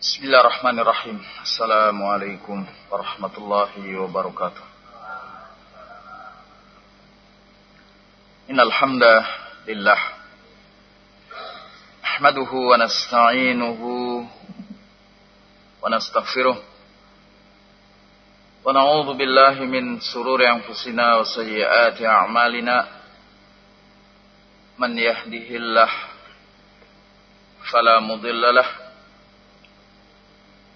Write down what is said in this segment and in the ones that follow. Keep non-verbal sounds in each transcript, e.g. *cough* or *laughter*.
Bismillahirrahmanirrahim. Assalamualaikum warahmatullahi wabarakatuh. Innal hamdalillah nahmaduhu wa nasta'inuhu wa nastaghfiruh wa na'udzu billahi min sururi anfusina wa sayyiati a'malina man yahdihillah fala mudilla lahu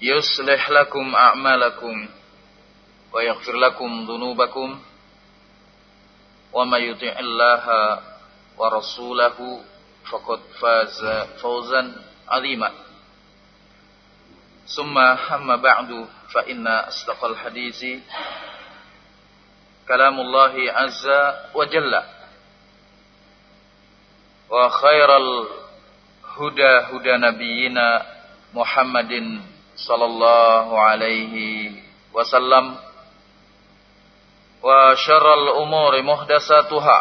يصلح لكم أعمالكم ويغفر لكم ذنوبكم وما يطع الله ورسوله فقد فاز فوزا عظيما. ثم أما بعد فإن أصدق الحديث كلام الله عز وجل. وخير الهدى هدى نبينا محمد صلى الله عليه وسلم. وشر الأمور محدثاتها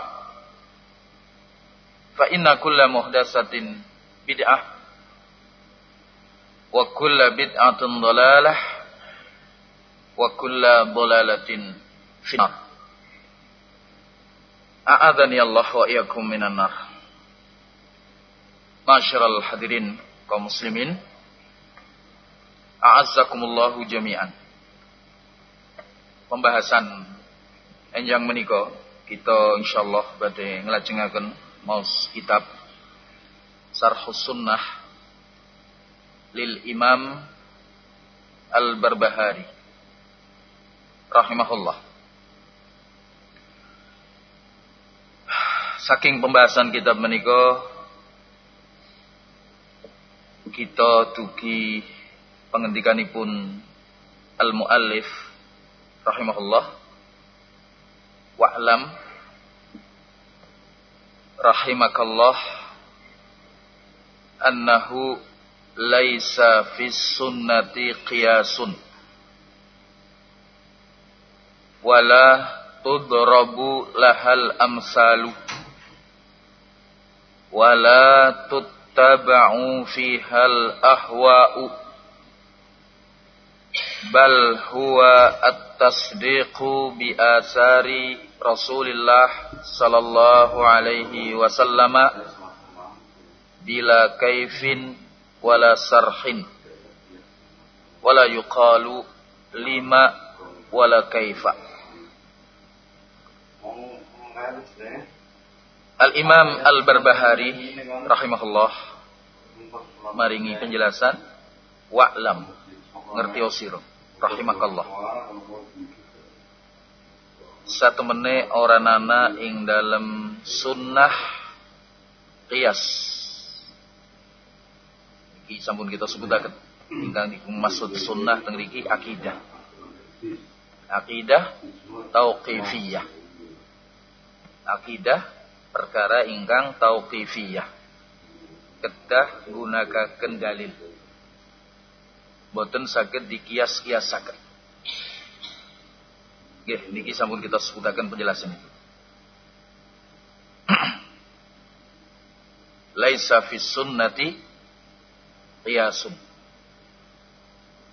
فإن كل محدثة بدعة. وكل بدعة ضلالة. وكل ضلالة في النار. أعاذني الله وإياكم من النار. Masyarul hadirin kaum muslimin A'azzakumullahu jami'an Pembahasan Enjang menika kita insyaallah badhe nglajengaken maos kitab Sarhus Sunnah lil Imam Al-Barbahari rahimahullah. Saking pembahasan kitab menika kita dugi pengendikanipun al-muallif rahimahullah wa'lam rahimakallah annahu laisa fis sunnati qiyasun wala tudrabu lahal amsalu wala tuttaba'u fihal ahwa'u bal huwa at-tasdiqu bi asari Rasulillah sallallahu alaihi wasallama bila kaifin wala sarhin. Wala yuqalu lima wala kaifa. Al-Imam Al-Barbahari rahimahullah maringi penjelasan. Wa'lam. Ngerti oh, osiro rahimakallah. Satu mene orang nana ing dalam sunnah qiyas. Iki sampun kita sebutaken. Ingkang maksud sunnah teng mriki akidah. Akidah tauqifiyah. Akidah perkara ingkang tauqifiyah. Kedah gunakaken dalil boten saged dikias-kiasaken. Nggih niki sampun kita sebutaken penjelasan itu. *clears throat* Laisa fis sunnati qiyasun.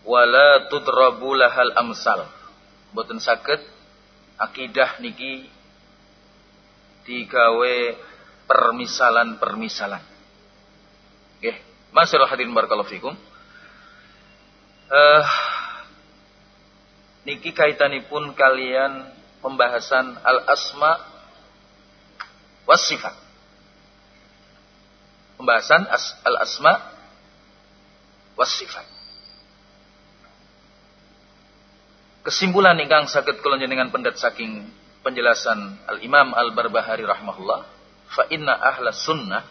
Wala tudrabu lahal amsal. Boten saged akidah niki digawe permisalan-permisalan. Oke, Masyaallah hadirin barakallahu fikum. Uh, niki kaitanipun kalian pembahasan al-asma was sifat. Pembahasan as al-asma was sifat. Kesimpulan ingkang saged kula dengan pendat saking penjelasan Al-Imam Al-Barbahari rahimahullah, fa inna ahla sunnah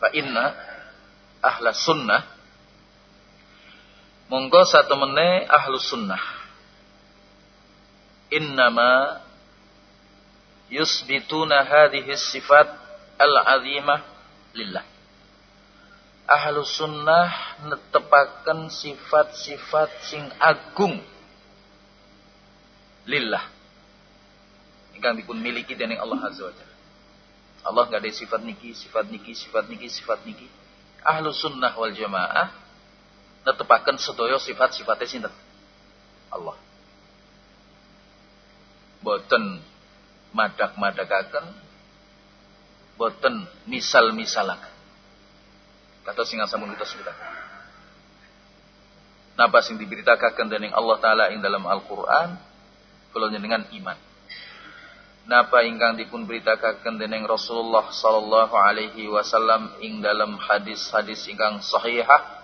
fa inna ahla sunnah monggo satu mene ahlu sunnah. Innama yusbituna hadhihi sifat al-azimah lillah. Ahlu sunnah netepaken sifat-sifat sing agung lillah. Ingkang dipun miliki dening Allah azza wajalla Allah nggak ada sifat niki sifat niki sifat niki sifat niki. Ahlu sunnah wal jamaah netepaken sedaya sifat-sifatnya sinten? Allah. Boten madak-madakaken boten misal-misalaken. Kata singa sampun kita sebut Napa sing diberitakan dening Allah taala ing dalam Al-Qur'an? Kula dengan iman. Napa ingkang dipun beritakan dening Rasulullah sallallahu alaihi wasallam ing dalam hadis-hadis ingkang sahihah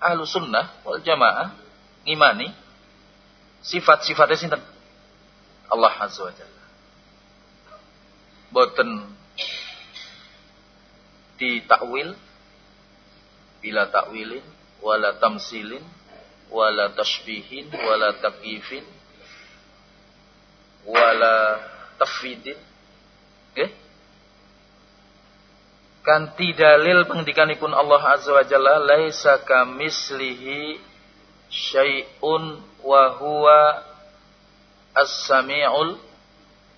ahlu sunnah wal jamaah ngimani sifat-sifatnya sinten? Allah azza wa jalla. Boten ditakwil bila takwilin wala tamsilin wala tashbihin wala takifin wala tafidin okay? Kanti dalil pengendikanipun Allah azza wa jalla laisa kamislihi syai'un wa huwa as-sami'ul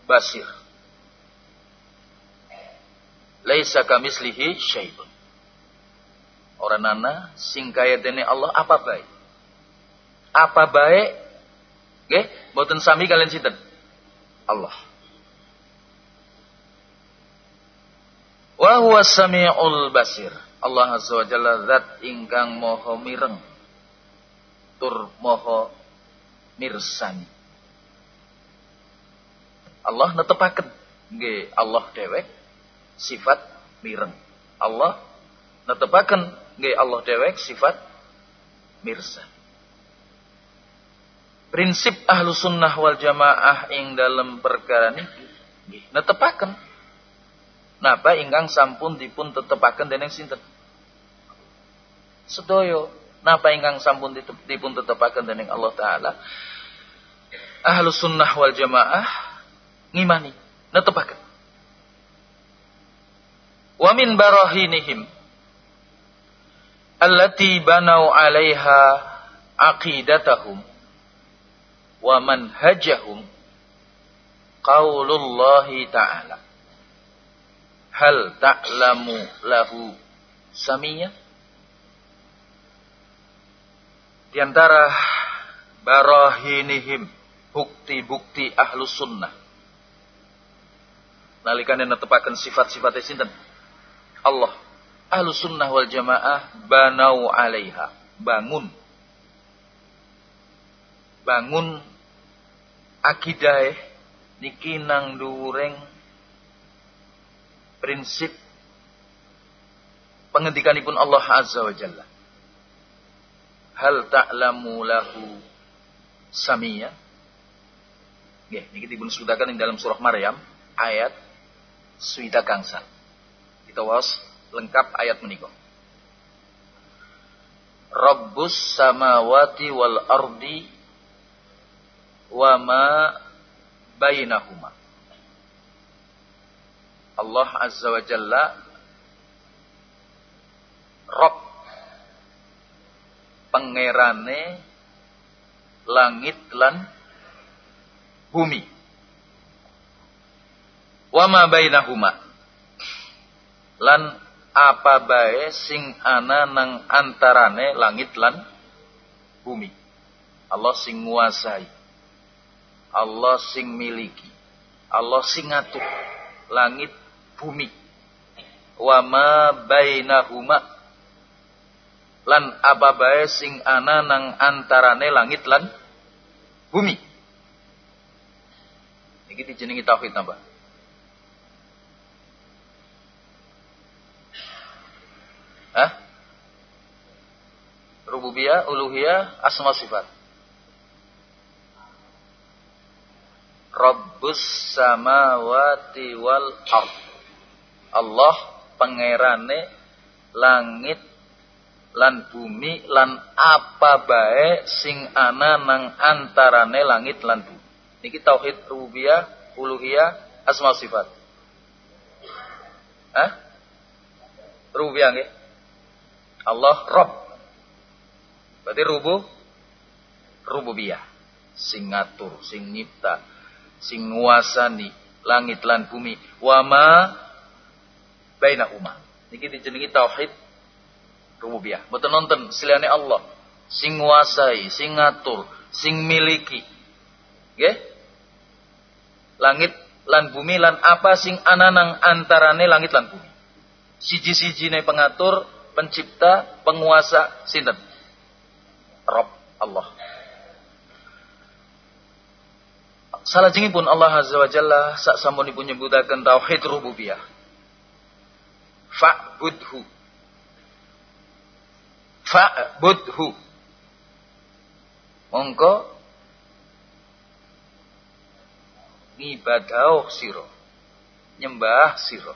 basir. Laisa kamislihi syai'un. Orang nana sing kaya dene Allah apa baik? Apa baik? Nggih mboten sami kalian sinten? Allah Wa huwa sami'ul basir. Allah Azza wa Jalla zat ingkang moho mireng tur moho mirsani. Allah netepaken nggih Allah dewek sifat mireng. Allah netepaken nggih Allah dewek sifat mirsa. Prinsip ahlu sunnah wal jamaah ing dalam perkara niki nggih netepaken Napa ingkang sampun dipun tetepaken dening sinten? Sedoyo. Napa ingkang sampun dipun tetepaken dening Allah taala? Ahlus sunnah wal jamaah ngimani, netepaken. Wa min barahinihim allati banau 'alaiha aqidatahum wa manhajahum qaulullahi ta'ala hal ta'lamu lahu. Samiyah di antara barahinihim bukti-bukti ahlu sunnah. Nalikan yang netepakan sifat-sifat sinten. Allah ahlu sunnah wal jamaah banau alaiha. Bangun. Bangun akidah niki nang dureng prinsip pengendikanipun Allah Azza wa Jalla. Hal ta'lamu lahu samia? Nggih, niki dipun sebutaken ing dalam surah Maryam ayat suwita kangsa. Kita was lengkap ayat menika. Rabbus samawati wal ardi wa ma bainahuma. Allah Azza wa Jalla Rob pangerane langit lan bumi. Wama bainahuma. Lan apa bae sing ana nang antarane langit lan bumi? Allah sing nguasai. Allah sing miliki. Allah sing ngatur langit bumi. Wa ma bainahuma lan apa bae sing ana nang antarane langit lan bumi. Iki dijenengi tauhid napa? Hah? Rububiyah, uluhiyah, asma sifat. Rabbus samawati wal ard. Allah pangerane langit lan bumi lan apa bae sing ana nang antarane langit lan bumi. Niki tauhid rububiyah, uluhiyah, asma sifat. Hah? Rububiyah nggih. Allah Rabb. Berarti rubuh rububiyah. Sing ngatur, sing nyipta, sing nguasani langit lan bumi. Wama bainahuma. Niki dijenengi tauhid rububiyah. Mboten nonton seliane Allah sing nguasai, sing ngatur, sing miliki. Nggih? Langit lan bumi lan apa sing ananang antarane langit lan bumi. Siji-sijine pengatur, pencipta, penguasa sinten? Rob Allah. Salah pun Allah Azza wa Jalla sak samunipun nyebutaken tauhid rububiyah. Fa'budhu fa'budhu. Mongko ngibadah sira. Nyembah sira.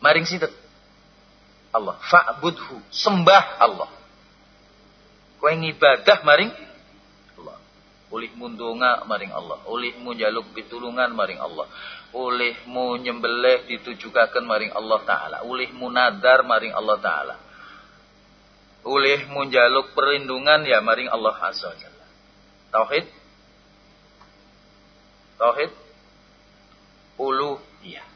Maring sinten? Allah. Fa'budhu. Sembah Allah. Kowe ngibadah maring ulihmu ndonga maring Allah. Ulihmu njaluk pitulungan maring Allah. Ulihmu nyembelih ditujukaken maring Allah taala. Ulihmu nadar maring Allah taala. Oleh munjaluk perlindungan ya maring Allah Azza wa Jalla. Tauhid? Tauhid? Uluhiyah.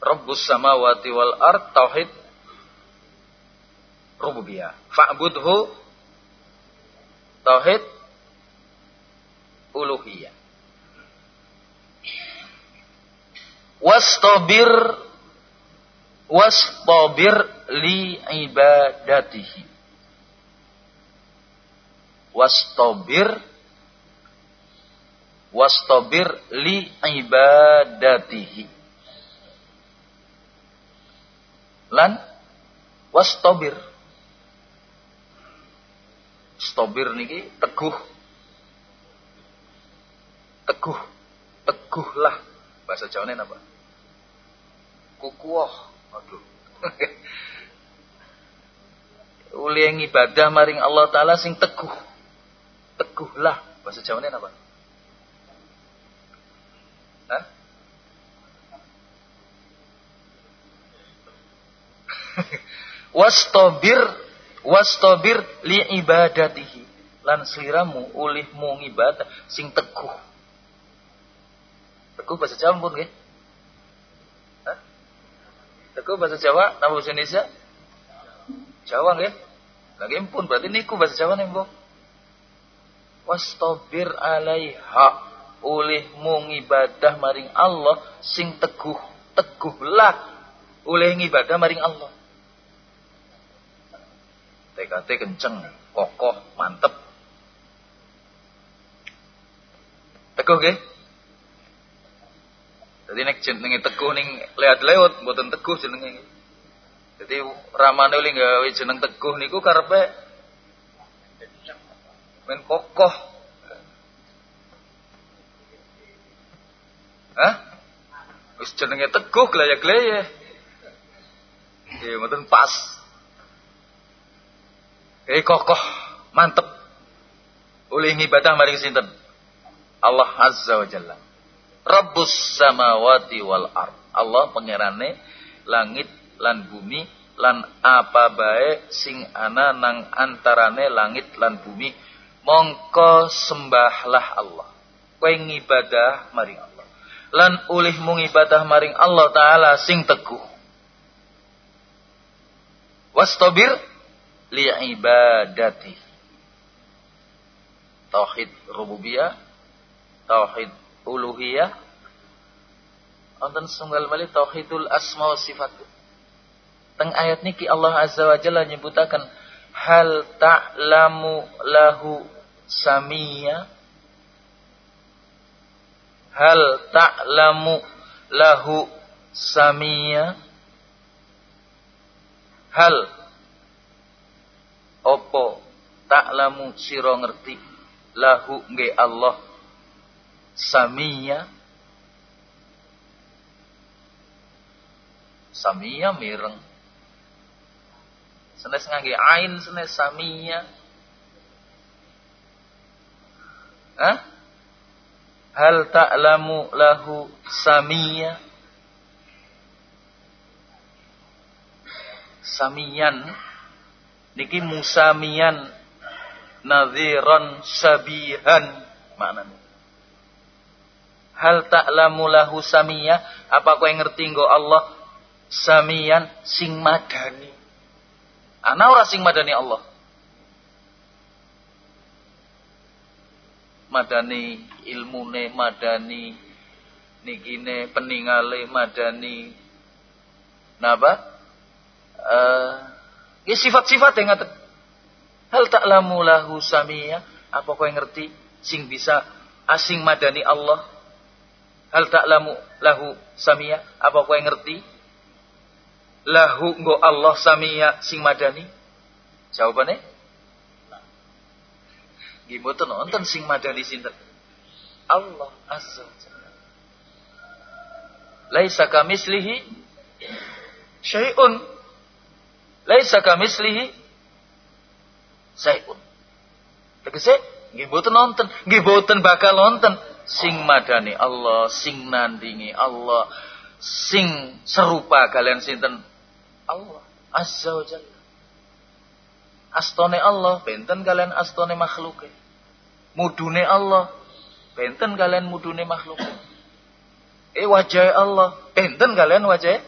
Rabbus samawati wal ard tauhid? Rububiyah. Fa'budhu tauhid uluhiyah. Wastabir wastabir li ibadatihi. Wastabir wastabir li ibadatihi. Lan wastabir stabir niki teguh teguh teguhlah bahasa Jawa apa kukuh Waduh. *laughs* Uli ibadah maring Allah Ta'ala sing teguh. Teguhlah. Bahasa Jawanya apa? Hah? *laughs* wastobir wastobir li ibadatihi. Lan sliramu ulihmu ngibadah sing teguh. Teguh bahasa Jawa pun nggih. Teguh bahasa Jawa, nama bahasa Indonesia? Jawa nggih? Lagi pun berarti niku bahasa Jawa nih, Bu. Wastabir alaiha olehmu ngibadah maring Allah sing teguh. Teguhlah. Oleh ngibadah maring Allah TKT kenceng kokoh mantep teguh nggih jadi nek jenenge teguh ning lihat lewat mboten teguh jenenge. Jadi ramane oli gawe jeneng teguh niku karepe men kokoh. Hah? Wis jenenge teguh glayak-gleye. Iya, mboten pas. Eh kokoh, mantep. Oleh ibadah maring sinten? Allah Azza wa Jalla. Rabbus samawati wal ard. Allah pangerane langit lan bumi lan apa bae sing ana nang antarane langit lan bumi mongko sembahlah Allah kowe ngibadah maring Allah lan ulihmu ngibadah maring Allah taala sing teguh wastabir li ibadati tauhid rububiyah tauhid uluhiyah. Wonten setunggal malih tauhidul asma wa sifat. Teng ayat niki Allah Azza wa Jalla nyebutaken hal ta'lamu lahu samia? Hal ta'lamu lahu samia? Hal opo? Ta'lamu sira ngerti. Lahu nge Allah. Samia. Samia mireng. Senes ngangge ain senes samia. Hah? Hal ta'lamu lahu samia? Samian Niki musamian Nadhiran sabihan Maknanya Hal ta'lamu lahu samia Apa kau yang ngerti engko Allah Samian sing madani Ana ora sing madani Allah. Madani ilmune, madani nikine peningale, madani napa? Uh, sifat-sifat yang ngaten. Hal ta'lamu lahu samia? Apa kau yang ngerti sing bisa asing madani Allah? Hal ta'lamu lahu samia? Apa kau yang ngerti lahu nggo Allah samia sing madani? Jawabane? Nggih mboten nonton sing madani sinten? Allah azza wa jalla. Laisa kamislihi syai'un. Laisa kamislihi syai'un. Tegese nggih mboten nonton, nggih mboten bakal nonton sing madani Allah, sing nandingi Allah, sing serupa kalian sinten Allah Azza wa Jalla. Astone Allah, benten kalian astone makhluk. Mudune Allah, benten kalian mudune makhluk. Eh wajah Allah, benten kalian wajah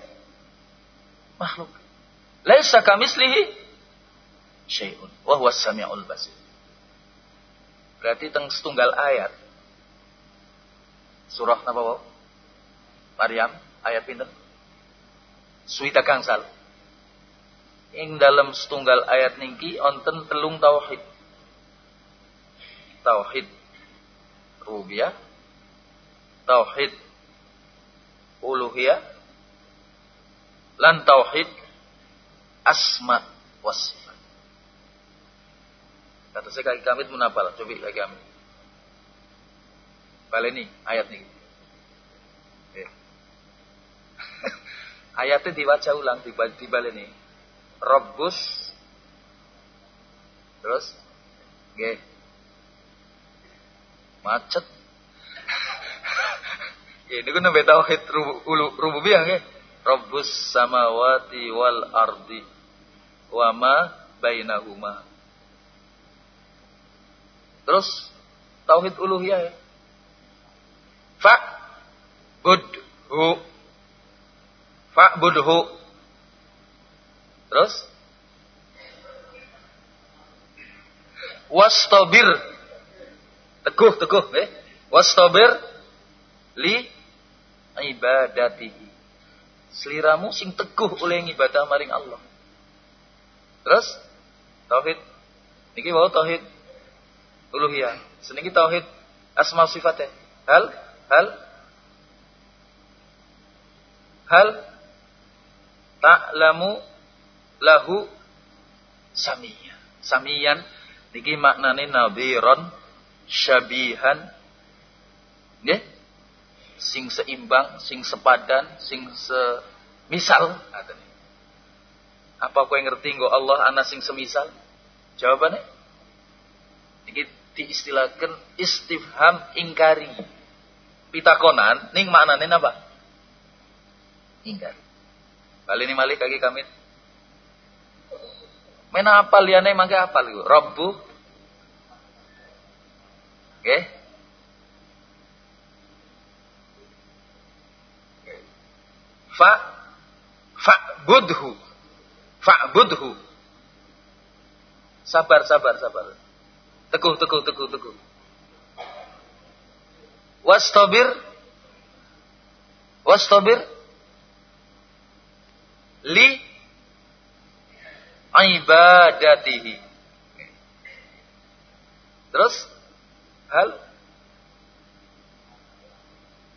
makhluk. Laisa kamislihi syai'un wa huwa samiul basir. Berarti teng setunggal ayat. Surah napa Maryam ayat pinten? Suita kangsal ing dalam setunggal ayat niki onten telung tauhid. Tauhid rububiyah, tauhid uluhiyah, lan tauhid asma wasifat. Kata saya kaki kami menapal, coba kaki kami. Baleni ayat ini. Eh. *laughs* Ayatnya dibaca ulang, di baleni. Rabbus terus G macet *laughs* ini kan nabi tauhid rububiyah nggih Rabbus samawati wal ardi wa ma bainahuma terus tauhid uluhiyah ya fa budhu fa budhu Terus? Wastabir. Teguh, teguh. Eh? Wastabir li ibadatihi. Seliramu sing teguh oleh ibadah maring Allah. Terus? Tauhid. Niki mau tauhid uluhiyah. Seniki tauhid asma sifatnya. Hal hal hal ta'lamu lahu samiyan. Samiyan niki maknane nadhiran syabihan nggih sing seimbang, sing sepadan, sing semisal Apa kowe ngerti nggo Allah ana sing semisal? Jawabannya niki diistilahkan istifham ingkari. Pitakonan ning maknane apa? Ingkari. Balik ini malik kaki kami Mena apal liyane mangke apal iku. Rabbu. Nggih. Fa fa'budhu. Fa'budhu. Sabar, sabar, sabar. Teguh, teguh, teguh, teguh. Wastabir. Wastabir. Li ibadatihi. Terus hal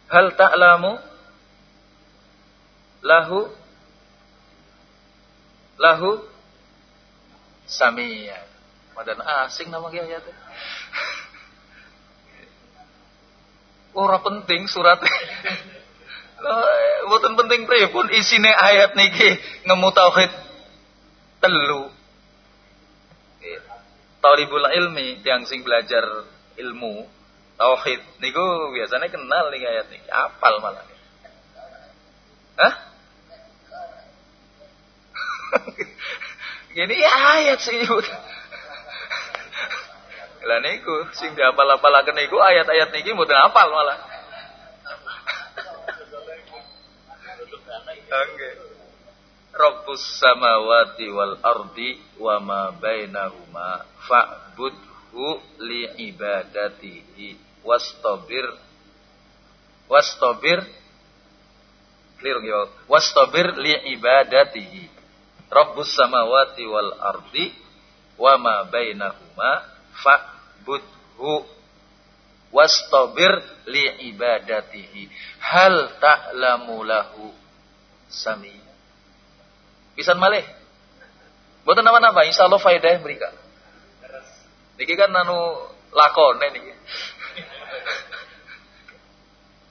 hal ta'lamu lahu lahu samia. Madan asing nama ayatnya. *laughs* Ora penting surat. *laughs* Mboten penting pripun isine ayat niki ngemu tauhid telu. Talibul ilmi yang sing belajar ilmu tauhid niku biasanya kenal nih ayat niki, apal malah. Hah? *laughs* Gini ya ayat sih Lah niku sing diapal-apalaken niku ayat-ayat niki mboten apal malah. *laughs* Oke. Rabbus samawati wal ardi wa ma bainahuma fa'budhu li ibadatihi wastabir. Wastabir? Clear yo wastabir li ibadatihi Rabbus samawati wal ardi wa ma bainahuma fa fa'budhu wastabir li ibadatihi hal ta'lamu lahu sami pisan malih Buatan nama-nama, insya Allah faedah mereka. Niki kan nanu lakon niki. *laughs*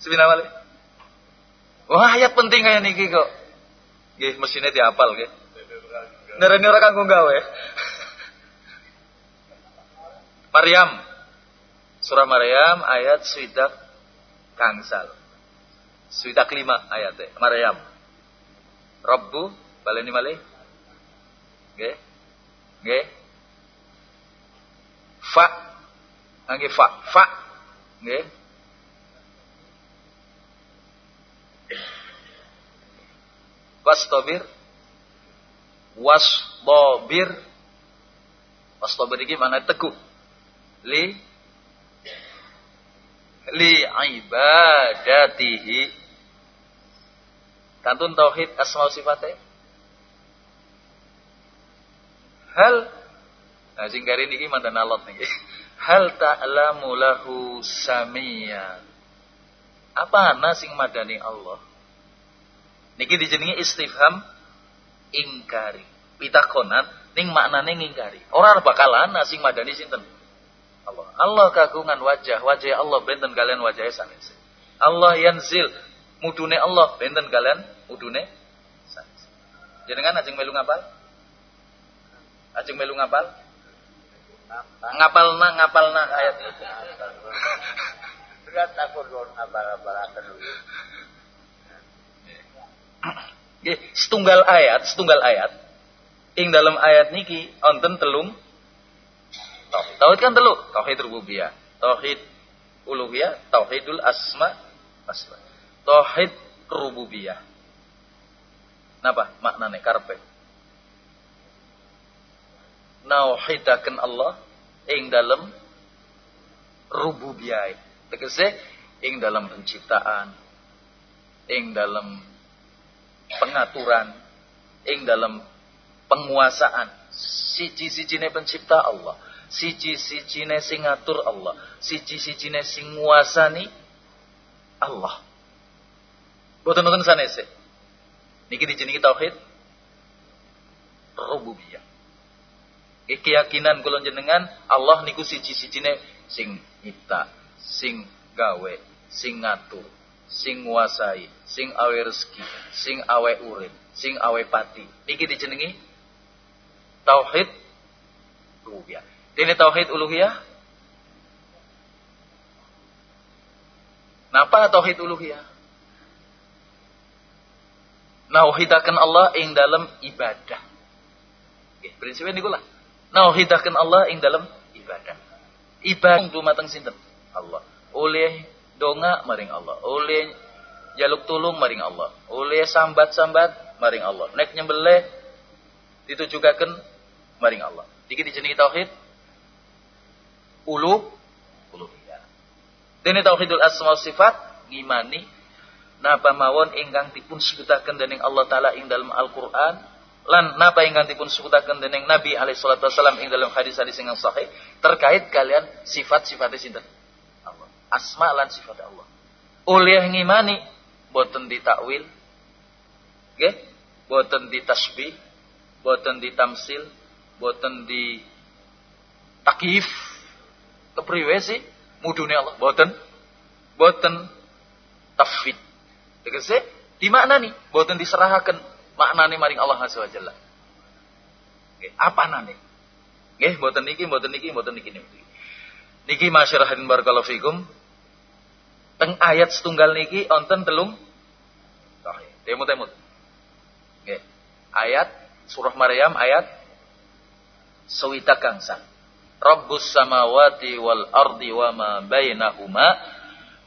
Sebina malih. Wah, ayat penting kayak niki kok. Gih, mesinnya diapal nggih. Nereni ora kanggo gawe. Maryam. Surah Maryam ayat swidak kangsal. Swidak lima ayatnya. Maryam. Rabbu baleni malih. Nggih. Nggih. Fa. Nggih fa. Fa. Nggih. Wastabir. Wastabir. Wastabir ini mana teguh. Li. Li ibadatihi. Kantun tauhid asma sifatnya. Hal. Nah sing kari niki mantan alot niki. *laughs* Hal ta'lamu lahu samia. Apa ana sing madani Allah? Niki dijenengi istifham ingkari pitakonan ning maknane ngingkari ora bakal ana sing madani sinten Allah. Allah kagungan wajah, wajah Allah benten kalian wajah sanes. Allah yanzil, mudune Allah benten kalian mudune sanes. Jenengan ajeng melu ngapal? Ajeng melu ngapal? Ngapal na ngapal na ayat itu. Berat aku don ngapal-ngapal dulu. *laughs* setunggal ayat, setunggal ayat. Ing dalam ayat niki onten telung tauhid. Kan telu, tauhid rububiyah, tauhid uluhiyah, tauhidul asma asma. Tauhid rububiyah. Napa maknane karpe? Nauhidaken Allah ing dalam rububiyah. Tegese ing dalam penciptaan, ing dalam pengaturan, ing dalam penguasaan. Siji-sijine pencipta Allah siji-sijine sing ngatur Allah, siji-sijine sing nguasani Allah. Boten-boten sanese. Niki dijenengi tauhid rububiyah. Keyakinan kula jenengan Allah niku siji-sijine sing nyipta, sing gawe, sing ngatur, sing nguasai, sing awe rezeki, sing awe urip, sing awe pati. Niki dijenengi tauhid rububiyah. Ini tauhid uluhiyah. Napa tauhid uluhiyah? Nauhidakan Allah ing dalam ibadah. Oke, prinsipnya niku lah. Nauhidakan Allah ing dalam ibadah. Ibadah dumateng sinten? Allah. Oleh donga maring Allah. Oleh jaluk tulung maring Allah. Oleh sambat-sambat maring Allah. Nek nyembelih ditujukaken maring Allah. Diki dijenengi tauhid ulu uluhiyah. Dene tauhidul asma sifat ngimani napa mawon ingkang dipun sebutaken dening Allah taala ing dalam Al-Qur'an lan napa ingkang sebutaken dening Nabi alaihi salatu wasallam ing dalam hadis-hadis yang sahih terkait kalian sifat-sifat sinten. Asma lan sifat Allah. Oleh ngimani boten ditakwil. Nggih, boten ditasbih, boten ditamsil, boten di takif kepriwe sih mudune Allah. Boten boten tafid tegese di mana nih boten diserahkan maknane maring Allah azza wa jalla. Apa nane? Nggih boten niki boten niki boten niki niki masyarakat barakallahu fikum teng ayat setunggal niki onten telung. Temut temut nggih. Ayat surah Maryam ayat. Sewita kangsa Rabbus samawati wal ardi wa ma bainahuma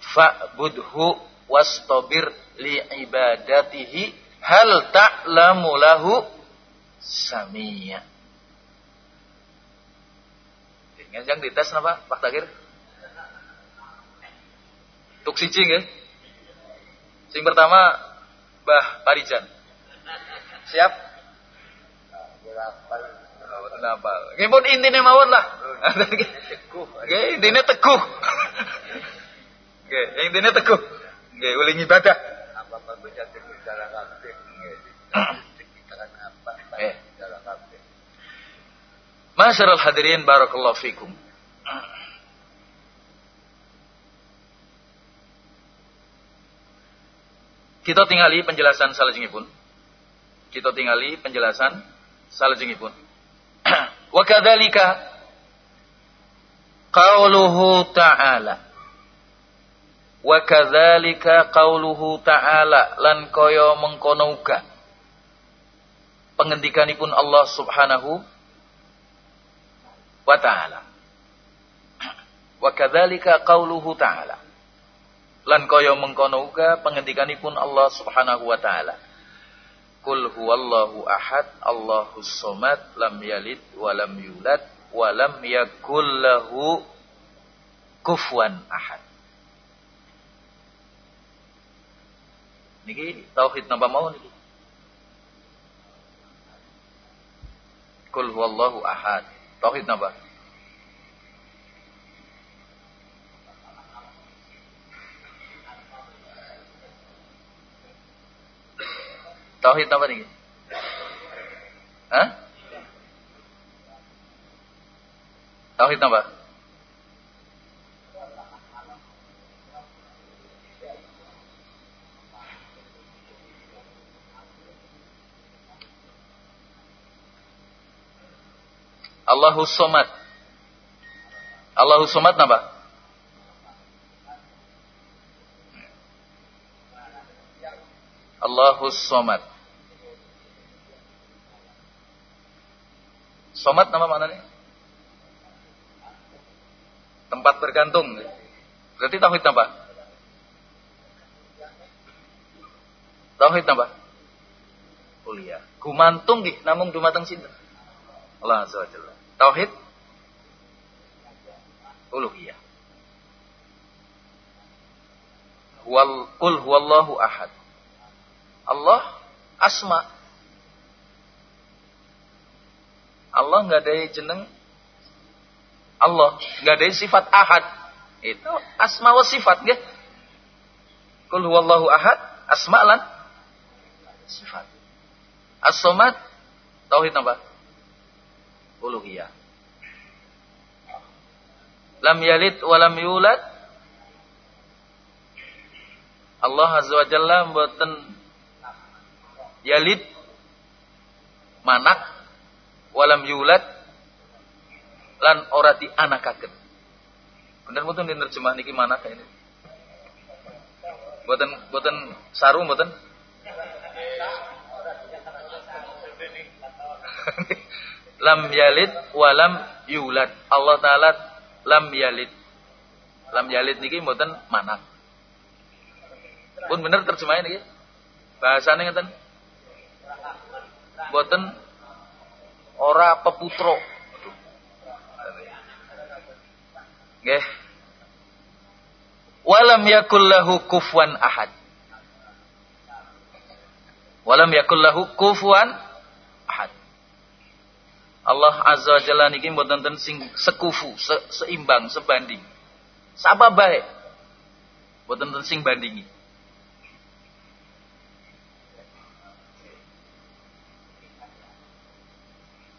fa'budhu wastabir li ibadatihi hal ta'lamu lahu samia. Yang dites apa Pak Takir? Tuk siji nggih. Sing pertama Mbah Parijan. Siap? Kenapa? Nggih pun intine mawon lah. Nggih intine teguh. Nggih, intine teguh. Nggih, uling ibadah. Apa bisa teguh dalam kabeh. Eh. Masyarul hadirin barakallahu fikum. Kita tingali penjelasan salajengipun. Kita tingali penjelasan salajengipun. *clears throat* Wa kadzalika qauluhu ta'ala. Wa kadzalika qauluhu ta'ala lan kaya mengkono uga. Pengendikanipun Allah Subhanahu wa ta'ala. Wa kadzalika qauluhu ta'ala. Lan kaya mengkono uga pengendikanipun Allah Subhanahu wa ta'ala. Kul huwallahu ahad, Allahus somad, lam yalid, walam yulad, walam yakul lahu kufwan ahad. Niki tauhid napa mau niki? Kul huwallahu ahad. Tauhid napa? Tauhid apa nih? Hah? Tauhid apa? Allahu Somad. Allahu Somad apa? Allahu Somad. Somat nama maknanya? Tempat bergantung. Berarti tauhid apa? Tauhid apa? Kuliah. Gumantung gih namung dumateng sinten? Allah azza wajalla. Tauhid? Uluhiyah. Wal qul huwallahu ahad. Allah asma. Allah nggak ada jeneng. Allah nggak ada sifat ahad. Itu asma wa sifat ya. Kul huwallahu ahad asma lan sifat. As-somad tauhid apa uluhiyah lam yalid wa lam yulad Allah azza wa jalla mboten yalid manak walam yulad lan ora dianakaken. Bener mboten diterjemah niki mana ini? Mboten mboten saru mboten? *laughs* lam yalid walam yulad. Allah taala lam yalid. Lam yalid niki mboten manak. Pun bener terjemahan niki. Bahasane ngeten. Mboten ora peputro. Nggih. Walam yakul lahu kufuwan ahad. Walam yakul lahu kufuwan Allah azza wa jalla niki mboten ten sing sekufu, se seimbang, sebanding. Sapa bae. Mboten ten sing bandingi.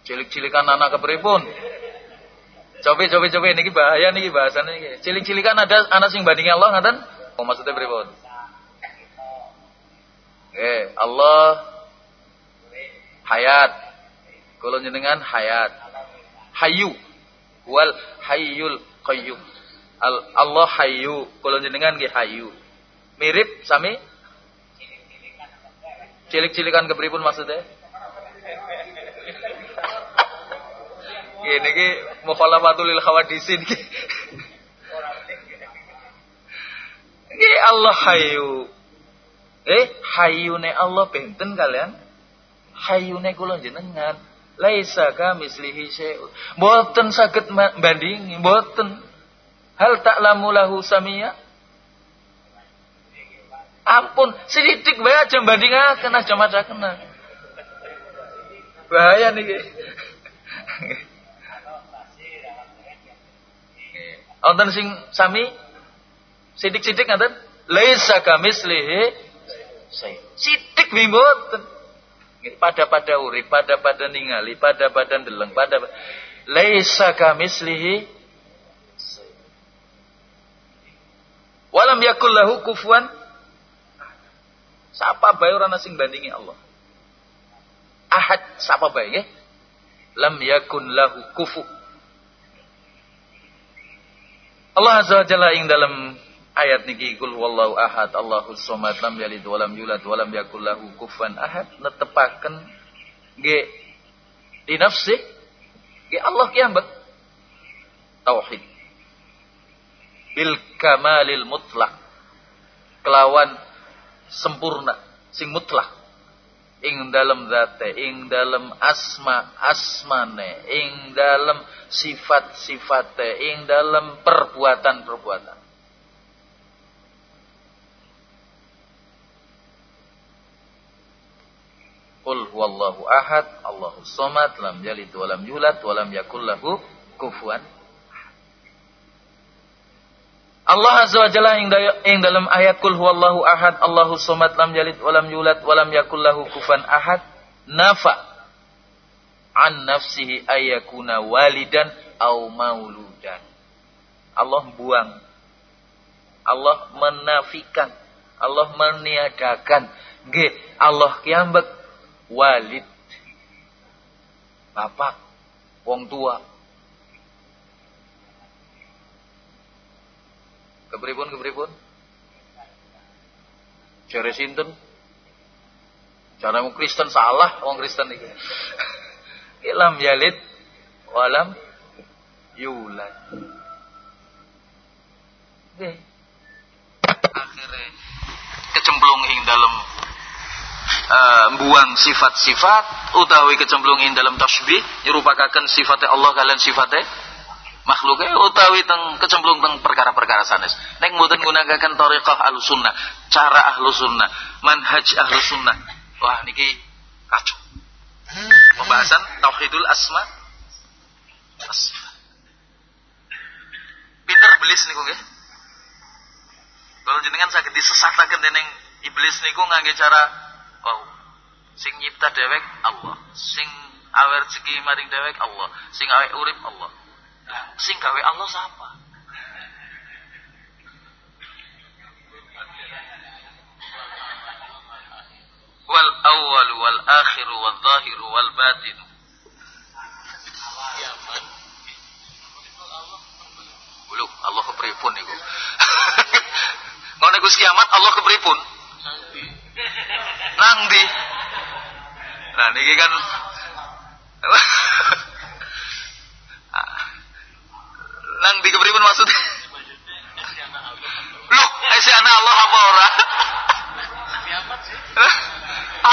Cilik-cilikan anak kepripun? Coba coba coba niki bahaya niki bahasane niki. Cilik-cilikan ada anak sing bandingi Allah ngaten? Oh maksudnya pripun? Eh, Allah hayat. Kalau jenengan hayat. Hayu. Wal hayyul qayyum. Al Allah hayu. Kalau jenengan nggih hayu. Mirip sami? Cilik-cilikan kepripun maksudnya? *laughs* Gini ki mukhalafatul lil khawadisin ki. *laughs* Ki Allah hayu. Eh, hayune Allah benten kalian. Hayune kula jenengan. Laisa kamislihi syai'un. Mboten saged bandingi, mboten. Hal ta'lamu lahu samia? Ampun, sedikit bae aja bandingaken aja macaken. Bahaya nih. Wonten sing sami sidik-sidik ngaten laisa kamislihi Sidik mboten. Pada pada urip, pada pada ningali, pada pada deleng, pada laisa kamislihi Walam yakul lahu kufuan Sapa bae ora sing bandingi Allah. Ahad sapa bae nggih? Lam yakun lahu kufu. Allah Azza wa Jalla ing dalam ayat niki kul wallahu ahad Allahu somad lam yalid walam yulad walam yakul lahu kufuwan ahad. Netepaken nggih di nafsi nggih Allah kiambet tauhid. Bil kamalil mutlak kelawan sempurna sing mutlak ing dalam zate ing dalam asma asmane. Ing dalam sifat sifate ing dalam perbuatan perbuatan Qul huwallahu ahad, Allahu somad, lam yalid wa lam yulad wa lam yakul lahu kufuwan. Allah Azza wa Jalla ing dalam ayat Qul huwallahu ahad, Allahu somad, lam yalid wa lam yulad wa lam yakul lahu kufuwan ahad, nafa an nafsihi ayakuna walidan au mauludan. Allah buang. Allah menafikan. Allah meniadakan. Nggih, Allah kiambek walid. Bapak. Wong tua. Kepripun kepripun jare sinten? Cara mau Kristen salah wong Kristen iki. *laughs* Ilam yalid walam yulad. Oke. akhirnya kecemplung ing dalam uh, buang sifat-sifat utawi kecemplungin dalam tasbih nyerupakaken sifatnya Allah kalian sifatnya makhluknya utawi teng kecemplung teng perkara-perkara sanes. Nek mboten nggunakaken thariqah sunnah cara sunnah manhaj sunnah wah niki kacau. Pembahasan tauhidul asma. Asma. Pinter belis niku nggih. Kalau jenengan sakit disesataken dening iblis niku ngangge cara Oh, sing nyipta dewek Allah. Sing awe rezeki maring dewek Allah. Sing awe urip Allah. Sing gawe Allah siapa wal awal wal akhir wal zahir wal batin Bulu, Allah kepripun niku. Ngono niku kiamat Allah kepripun? Nang di. Nah niki kan *laughs* Nang di kepripun maksudnya? Loh, isi anak Allah apa ora? *laughs*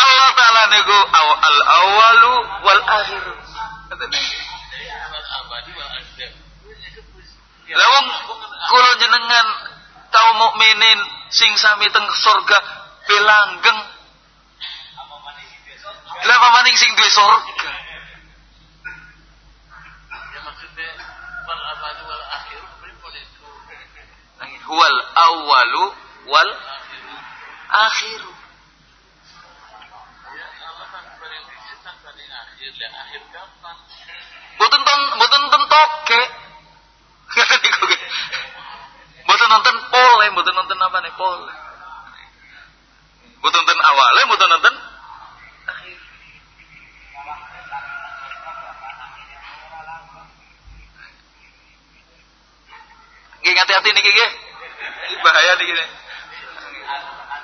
Allah taala niku al awalu wal akhir. Lah wong kula jenengan kaum mukminin sing sami teng surga belanggeng lah apa maning sing duwe surga. Ya maksudnya wal awalu wal akhiru Huwal awalu wal akhiru. Boten ton, boten ton toke. Boten nonton pole, boten nonton apa nih pole. Boten nonton awale, boten nonton Nggih hati-hati niki nggih. Bahaya niki.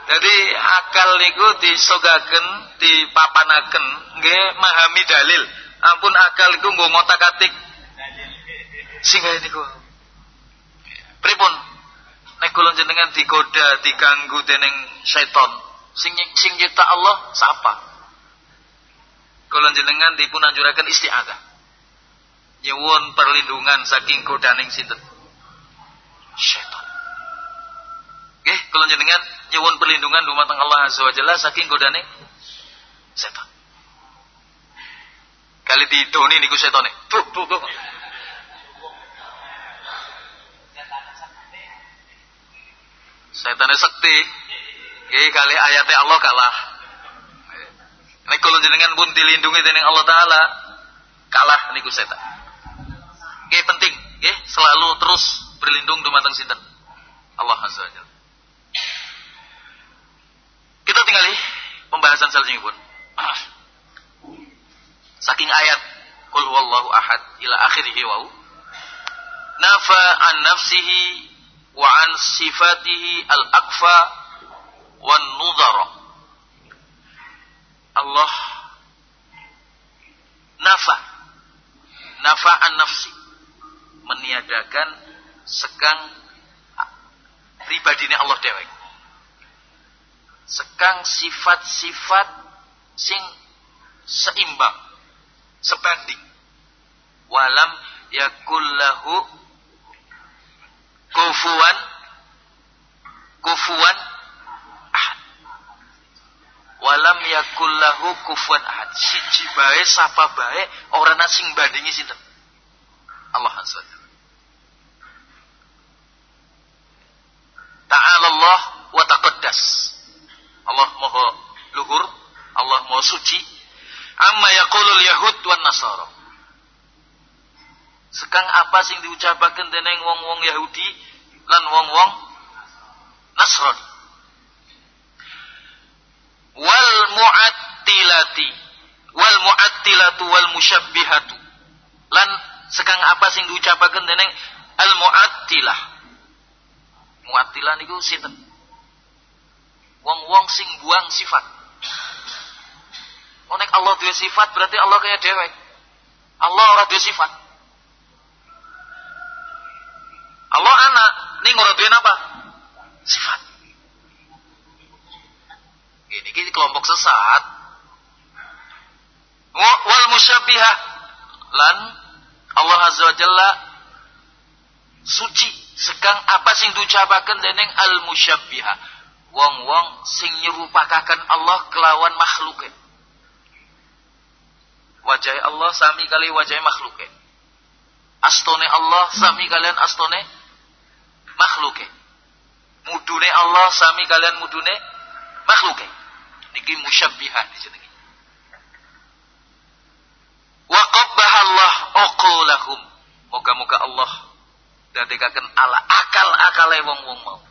Jadi akal niku disogaken, dipapanaken nggih memahami dalil. Ampun akal iku nggo ngotak-atik. Sehingga niku. Pripun? Nek kula jenengan digoda, diganggu dening setan, sing sing nyipta Allah sapa? Kula jenengan dipun anjuraken isti'adzah. Nyuwun perlindungan saking godaning sinten? Setan. Nggih, kula jenengan nyuwun perlindungan dumateng Allah Azza wa Jalla saking godaning setan. Kali didoni niku setane. Tuh, tuh, tuh. Setane sekti. Nggih kali ayatnya Allah kalah. Nek kula jenengan pun dilindungi dening Allah taala, kalah niku setan. Nggih penting, nggih selalu terus berlindung dumateng sinten? Allah Azza wa. Kita tinggali pembahasan selanjutnya pun. Saking ayat Qul huwallahu ahad ila akhirih wa nafa an nafsihi wa an sifatihi al-aqfa wan nudhara. Allah nafa nafa an nafsi meniadakan sekang pribadine Allah dewek sekang sifat-sifat sing seimbang sebanding. Walam yakullahu kufuan kufuan ahad. Walam yakullahu kufuan ahad. Siji bae sapa bae ora sing bandingi sinten? Allah azza Ta'ala Allah wa taqaddas. Allah maha luhur Allah maha suci. Amma yaqulul yahud wan nasara. Sekang apa sing diucapaken dening wong-wong Yahudi lan wong-wong Nasrani? Wal mu'attilati wal mu'attilatu wal musyabbihatu. Lan sekang apa sing diucapaken dening al mu'attilah mu'attilah niku sinten wong-wong sing buang sifat Oh, nek Allah duwe sifat berarti Allah kaya dewek. Allah ora duwe sifat. Allah anak, ning ora duwe apa? Sifat. Ini gini kelompok sesat. Wal musyabbihah lan Allah azza wa jalla suci sekang apa sing diucapaken dening al musyabbihah. Wong-wong sing nyerupakaken Allah kelawan makhluke wajah Allah sami kali wajah makhluke. Astone Allah sami kalian astone makhluke. Mudune Allah sami kalian mudune makhluke. Niki musyabbihah di sini. Wa qabbaha Allah uqulahum. Moga-moga Allah dadekaken ala akal-akale wong-wong mau.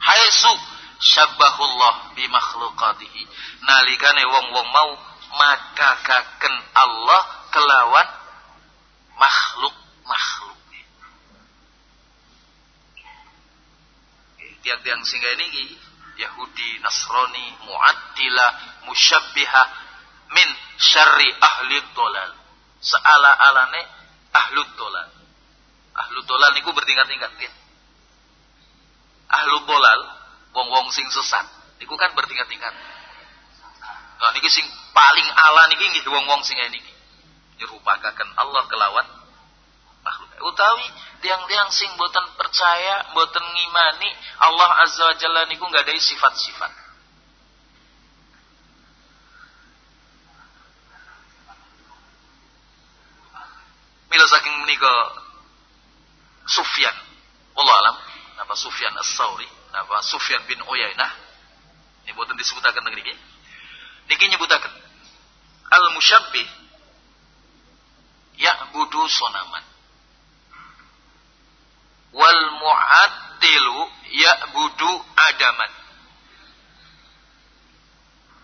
Haisu syabbahullah bi makhlukatihi. Nalikane wong-wong mau magagaken Allah kelawan makhluk-makhluk tiang-tiang singgah ini Yahudi, Nasrani, Mu'attila, Musyabbiha min syarri ahli dolal. Seala-alane ahlu dolal. Ahlu dolal niku bertingkat-tingkat ya. ahlu dolal wong-wong sing sesat niku kan bertingkat-tingkat. Nah niki sing paling ala niki nggih wong-wong sing niki nyerupakaken Allah kelawan makhluk. Utawi tiang-tiang sing boten percaya boten ngimani Allah azza wa jalla niku nggak ada sifat-sifat Mila saking menika Sufyan Allah alam napa Sufyan As-Sauri napa Sufyan bin Uyainah ini boten disebutaken teng niki niki nyebutaken al musyabbih ya'budu sonaman. Wal mu'attilu ya'budu adaman.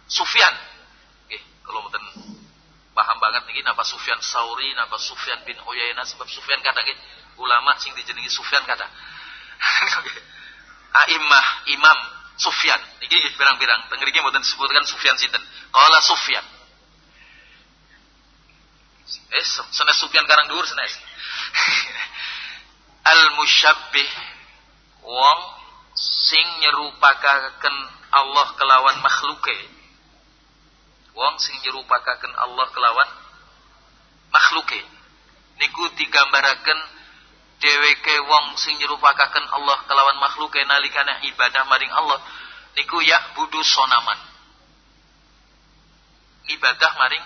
Sufyan kalau mboten paham banget niki napa Sufyan Sauri napa Sufyan bin Uyainah sebab Sufyan kata nggih ulama sing dijenengi Sufyan kata *laughs* Aimah Imam Sufyan. Niki pirang-pirang teng mriki mboten disebutkan Sufyan sinten? Qala Sufyan. Eh senes Sufyan karang dhuwur senes. *laughs* Al musyabbih wong sing nyerupakaken Allah kelawan makhluke wong sing nyerupakaken Allah kelawan makhluke. Niku digambaraken dheweke wong sing nyerupakaken Allah kelawan makhluke nalikane ibadah maring Allah. Niku ya budu sonaman. Ibadah maring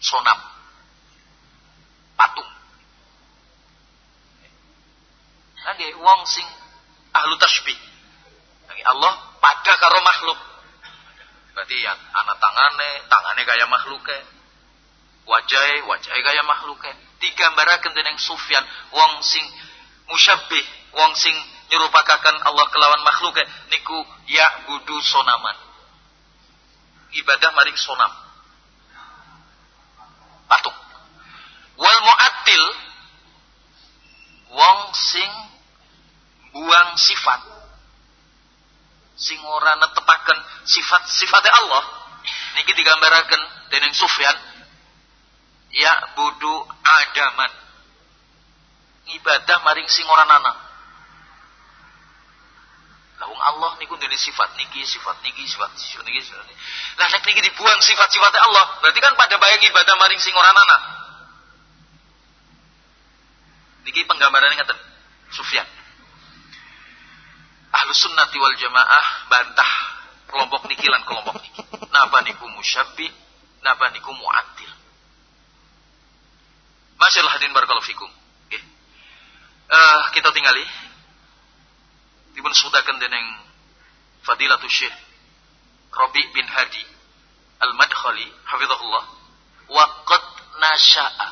sonam. Patung. Nggih, wong sing ahlu tasbih. Allah pada karo makhluk. Berarti ya anak tangane, tangane kaya makhluke. Wajahe, wajahe kaya makhluke. Digambaraken dening Sufyan wong sing musyabbih, wong sing nyerupakaken Allah kelawan makhluke niku ya budu sonaman. Ibadah maring sonam. Patung. Wal mu'attil wong sing buang sifat sing ora netepaken sifat sifatnya Allah niki digambaraken dening Sufyan ya budu adaman ibadah maring sing ora nana Lawung Allah niku duwe sifat niki sifat niki sifat niki sifat niki. Lah nek niki dibuang sifat-sifatnya Allah, berarti kan pada bayang ibadah maring sing ora nana. Niki penggambarannya ngaten. Sufyan. Ahlus sunnati wal jamaah bantah kelompok niki lan kelompok niki. Napa niku musyabbi, napa niku mu'attil. Masyaallah hadirin barakallahu fikum. Okay. Uh, kita tingali dipun sudaken dening Fadilatul Syekh Rabi bin Hadi Al-Madkhali hafizahullah waqad nasya'a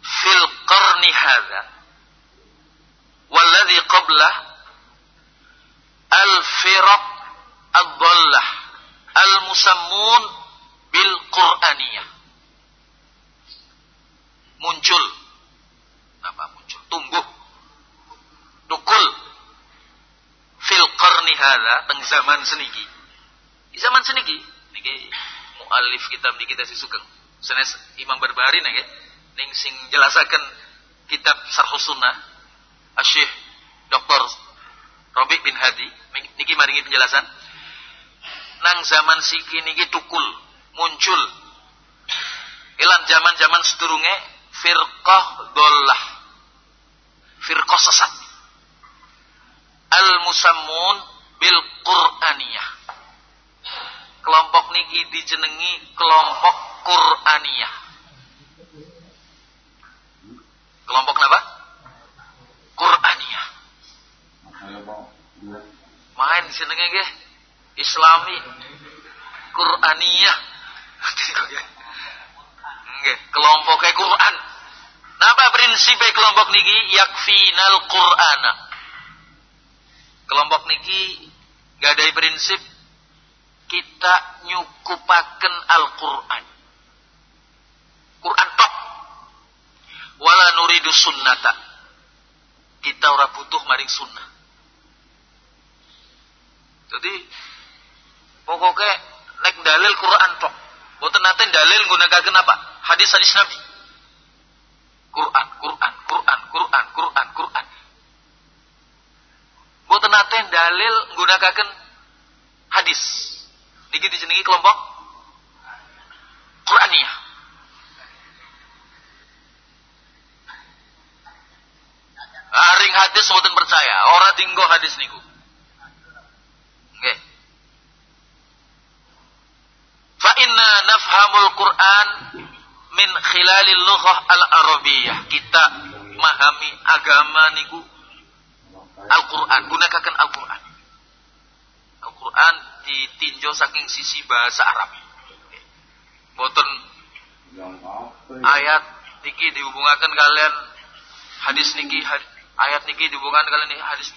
fil qarni Walladhi qabla al-firaq ad-dallah al-musammun bil Qur'aniyah. Muncul apa muncul? Tumbuh. Tukul fil qarni hadza teng zaman seniki. Di zaman seniki niki mualif kitab niki kita sugeng. Senes Imam berbari nggih ning sing jelasaken kitab Sarh Sunnah Asyih Dr. Robi bin Hadi. Niki maringi penjelasan. Nang zaman siki niki tukul muncul. Ilan zaman-zaman sedurunge firqah dollah. Firqah sesat. Al musammun bil qur'aniyah. Kelompok niki dijenengi kelompok qur'aniyah. Kelompok apa qur'aniyah main jenenge nggih islami. Qur'aniyah. Kelompok Quran. Napa prinsip kelompok niki? Yakfinal qur'ana. Kelompok niki gak ada prinsip. Kita nyukupaken Al-Quran. Quran tok. Wala nuridu sunnata. Kita ora butuh maring sunnah jadi pokoknya nek dalil Quran tok. Boten nate dalil gunakaken apa? Hadis-hadis Nabi. Quran Quran Quran Quran Quran Quran. Boten nate dalil gunakaken hadis. Niki dijenengi kelompok Quraniyah. Aring hadis mboten percaya, ora tinggo hadis niku. Nggih. Fa inna nafhamul Quran min khilalil lughah al-arabiyyah. Kita memahami agama niku Al-Qur'an, gunakan Al-Qur'an. Al-Qur'an ditinjau saking sisi bahasa Arab. Boten ayat niki dihubungkan kalian hadis niki ayat niki dihubungkan kalian hadis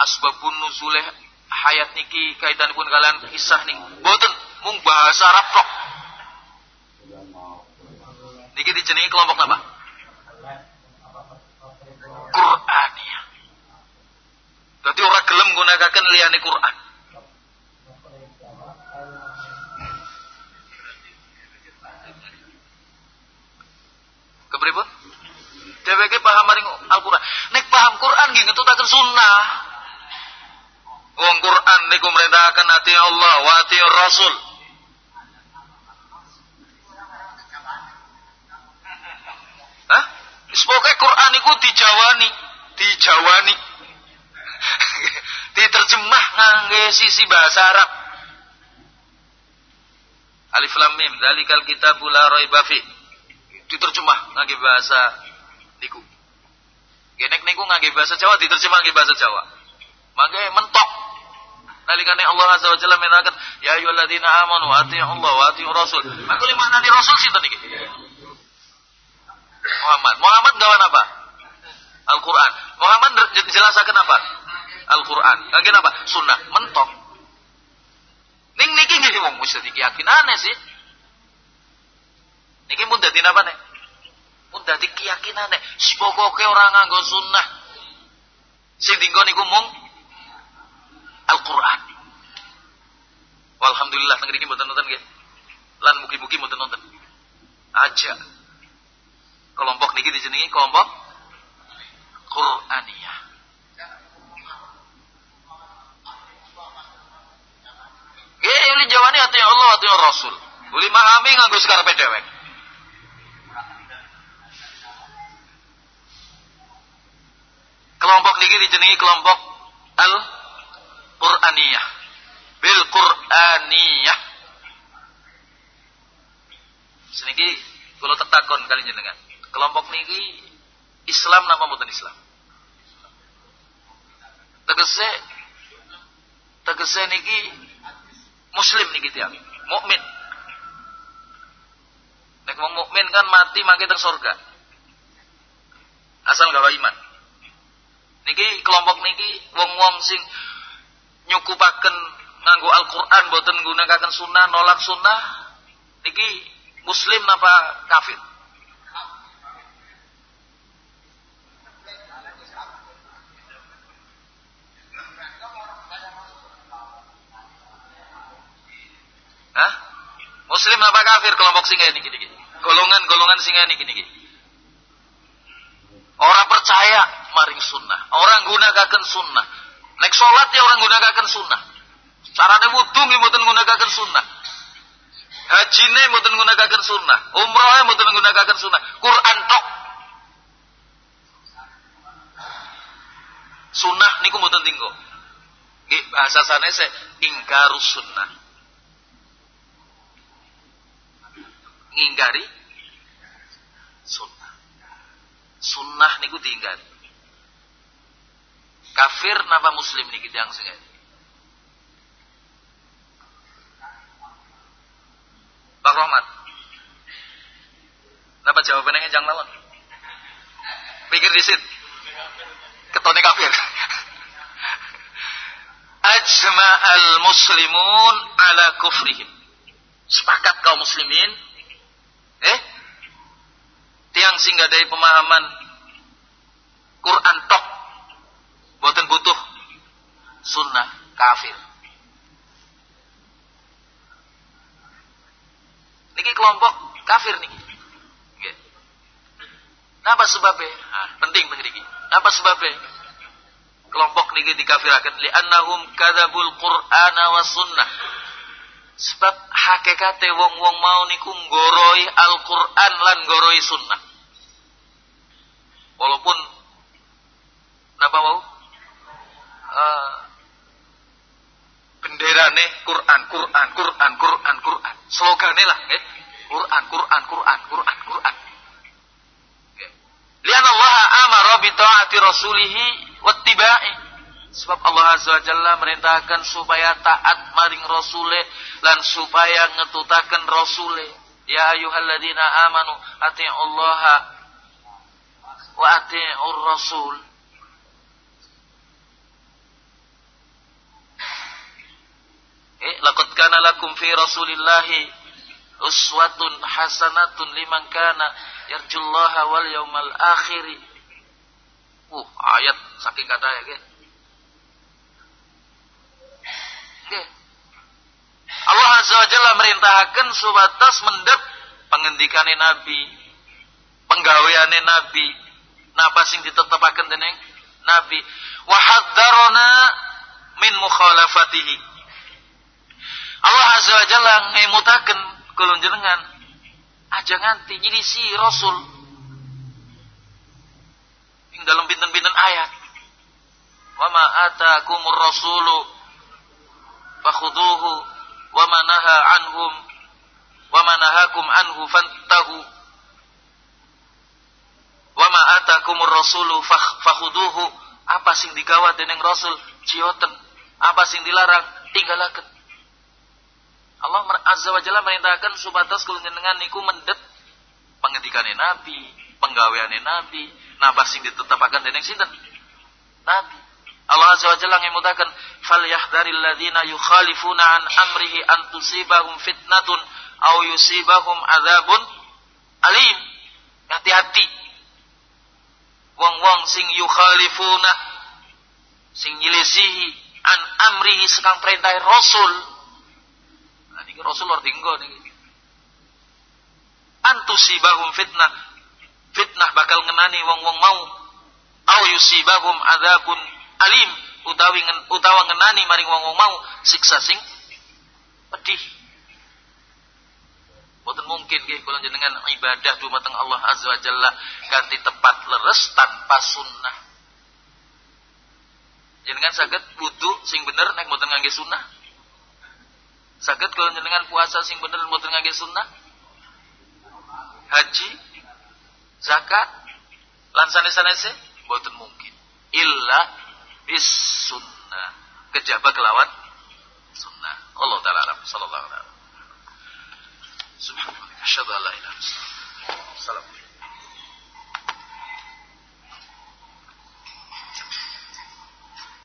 asbabun nuzuleh hayat niki kaitan pun kalian kisah nih boten mung bahasa Arab tok niki dijenengi kelompok apa Qur'aniyah Jadi orang gelem gunakan liyane Quran Kepripun? Dheweke paham maring Al-Qur'an. Nek paham Quran nggih ngetutaken sunnah. Wong Quran niku merintahkan ati Allah wa Rasul. Wis Quran iku dijawani, dijawani. *laughs* Diterjemah ngangge sisi bahasa Arab. Alif Lam Mim, dzalikal kitabu la raiba fi. Diterjemah ngangge bahasa niku. Genek niku ngangge bahasa Jawa diterjemah ngangge bahasa Jawa. Mangke mentok Nalikane Allah Azza wa Jalla menerangkan, "Ya ayyuhalladzina amanu atii'u Allah wa atii'ur rasul." Maka lima nanti rasul sinten iki? Muhammad. Muhammad gawan apa? Al-Qur'an. Muhammad jelasaken apa? Al-Qur'an. Lagi apa? Sunnah. Mentok. Ning niki nggih wong mesti keyakinane sih. Niki mun dadi napa nek? Mun dadi keyakinane. Pokoke ora nganggo sunnah. Sing dinggo niku mung Al-Quran. Walhamdulillah negeri ini mboten nonton nggih. Lan mugi-mugi mboten nonton. Aja. Kelompok niki dijenengi kelompok Quraniyah. Ya, ini jawabannya hati Allah, hati Rasul. Uli mahami nganggo sekarang dewek. Kelompok niki dijenengi kelompok al Qur'aniyah. Bil Qur'aniyah. Seniki kalau tetakon kali jenengan. Kelompok niki Islam nama mboten Islam? Tegese tegese niki muslim niki tiang, mukmin. Nek wong mukmin kan mati mangke teng surga. Asal gawa iman. Niki kelompok niki wong-wong sing nyukupaken nganggo Al-Qur'an boten nggunakaken sunnah nolak sunnah niki muslim napa kafir Hah? Muslim napa kafir kelompok singa niki niki. Golongan-golongan singa niki niki. Orang percaya maring sunnah, orang gunakan sunnah. Nek sholat ya orang gunakan sunnah. Carane wudhu nggih mboten gunakan sunnah. Hajine mboten gunakan sunnah. Umrohe mboten gunakan sunnah. Quran tok. Sunnah niku mboten tinggo. Nggih bahasa sanese ingkarus sunnah. Ngingkari sunnah. Sunnah niku diingkari. Kafir napa muslim niki yang sing Pak Rahmat. Napa jawabannya jangan lawan? Pikir di sit. Ketone kafir. Ajma al muslimun ala kufrihim. Sepakat kaum muslimin. Eh? Tiang sehingga dari pemahaman Quran tok Boten butuh sunnah kafir. Niki kelompok kafir niki. Nggih. Napa sebabnya? Nah, penting penting Napa sebabnya? Kelompok niki li annahum kadzabul Qur'ana wa sunnah. Sebab hakikate wong-wong mau niku nggoroi Al-Qur'an lan nggoroi sunnah. Walaupun napa mau? uh, benderane Quran, Quran, Quran, Quran, Quran. Slogane lah, eh. Quran, Quran, Quran, Quran, Quran. Lian Allah amara bi taati rasulih wattiba'i. Sebab Allah Azza wa Jalla merintahkan supaya taat maring rasule lan supaya ngetutaken rasule. Ya ayyuhalladzina amanu Allah wa ati'ur rasul. Eh, laqad kana lakum fi Rasulillahi uswatun hasanatun liman kana yarjullaha wal yawmal akhir. Uh, ayat saking kata ya, gitu. Allah Azza wa Jalla merintahkan subatas mendep pengendikane Nabi, penggaweane Nabi, napa sing ditetapaken dening Nabi. Wa hadzarana min mukhalafatihi. Allah Azza wa Jalla ngemutaken kulun jenengan aja nganti si Rasul ing dalam binten-binten ayat. Wa ma atakumur rasulu fakhuduhu wa manaha anhum wa manahakum anhu fantahu wa ma atakumur rasulu fakhuduhu apa sing digawa dening rasul? Cioten apa sing dilarang? Tinggalaken. Allah azza wa jalla merintahkan subatas kula jenengan niku mendet pengendikane nabi penggaweane nabi napa sing ditetapaken dening sinten? Nabi. Allah azza wa jalla ngemutaken falyahdharil ladzina yukhalifuna an amrihi an tusibahum fitnatun aw yusibahum adzabun alim. Hati-hati. Wong-wong sing yukhalifuna sing nyilisihi an amrihi sekang perintah Rasul. Nah, ini Rasul lor tinggal niki. Antusibahum fitnah. Fitnah bakal ngenani wong-wong mau. Au yusibahum adzabun alim utawi utawa ngenani maring wong mau siksa sing pedih. Boten mungkin nggih kula jenengan ibadah dumateng Allah Azza wa Jalla ganti tepat leres tanpa sunnah. Jenengan saged wudu sing bener nek mboten ngangge sunnah. Saged kula jenengan puasa sing bener mboten ngangge sunnah. Haji, zakat, lan sanes-sanese mboten mungkin. Illa bis sunnah. Kejaba kelawan sunnah. Allah taala alam sallallahu alaihi wasallam. Subhanallah. Asyhadu an la ilaha illallah.